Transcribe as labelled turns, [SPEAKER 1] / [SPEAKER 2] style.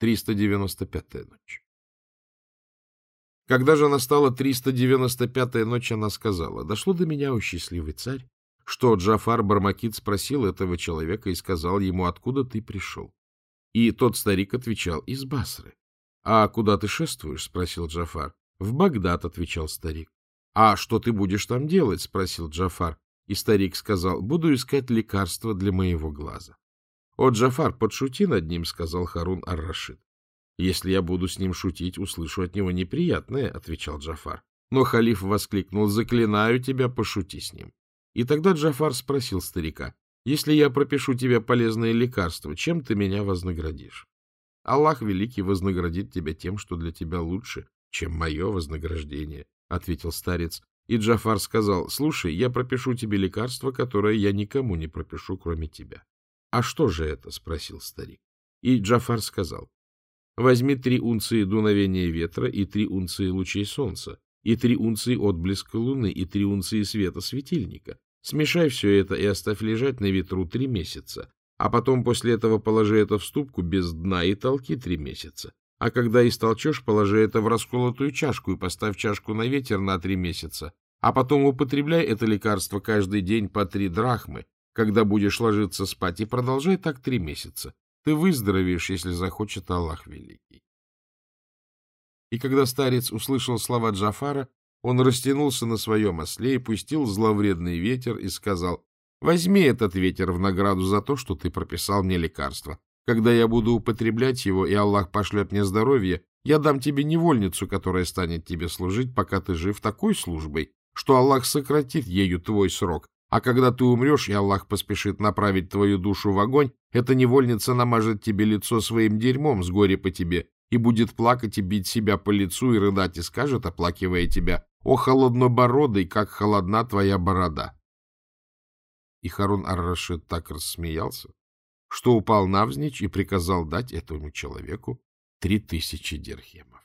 [SPEAKER 1] 395-я ночь. Когда же настала 395-я ночь, она сказала, «Дошло до меня, о счастливый царь, что Джафар Бармакит спросил этого человека и сказал ему, откуда ты пришел. И тот старик отвечал, из Басры. «А куда ты шествуешь?» — спросил Джафар. «В Багдад», — отвечал старик. «А что ты будешь там делать?» — спросил Джафар. И старик сказал, «Буду искать лекарства для моего глаза». «О, Джафар, подшути над ним», — сказал Харун ар-Рашид. «Если я буду с ним шутить, услышу от него неприятное», — отвечал Джафар. Но халиф воскликнул, «Заклинаю тебя, пошути с ним». И тогда Джафар спросил старика, «Если я пропишу тебе полезное лекарство, чем ты меня вознаградишь?» «Аллах Великий вознаградит тебя тем, что для тебя лучше, чем мое вознаграждение», — ответил старец. И Джафар сказал, «Слушай, я пропишу тебе лекарство, которое я никому не пропишу, кроме тебя». «А что же это?» — спросил старик. И Джафар сказал, «Возьми три унции дуновения ветра и три унции лучей солнца, и три унции отблеска луны, и три унции света светильника, Смешай все это и оставь лежать на ветру три месяца, а потом после этого положи это в ступку без дна и толки три месяца. А когда истолчешь, положи это в расколотую чашку и поставь чашку на ветер на три месяца. А потом употребляй это лекарство каждый день по три драхмы, когда будешь ложиться спать, и продолжай так три месяца. Ты выздоровеешь, если захочет Аллах Великий. И когда старец услышал слова Джафара, он растянулся на своем осле и пустил зловредный ветер и сказал, «Возьми этот ветер в награду за то, что ты прописал мне лекарство. Когда я буду употреблять его, и Аллах пошлет мне здоровье, я дам тебе невольницу, которая станет тебе служить, пока ты жив такой службой, что Аллах сократит ею твой срок, а когда ты умрешь, и Аллах поспешит направить твою душу в огонь, эта невольница намажет тебе лицо своим дерьмом с горя по тебе и будет плакать и бить себя по лицу и рыдать, и скажет, оплакивая тебя, «О, холоднобородый, как холодна твоя борода!» И Харун ар-Рашид так рассмеялся, что упал навзничь и приказал дать этому человеку три тысячи дирхемов.